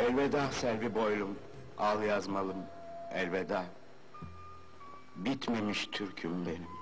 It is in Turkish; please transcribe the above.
Elveda Selvi boylum, al yazmalım, elveda. Bitmemiş türküm benim.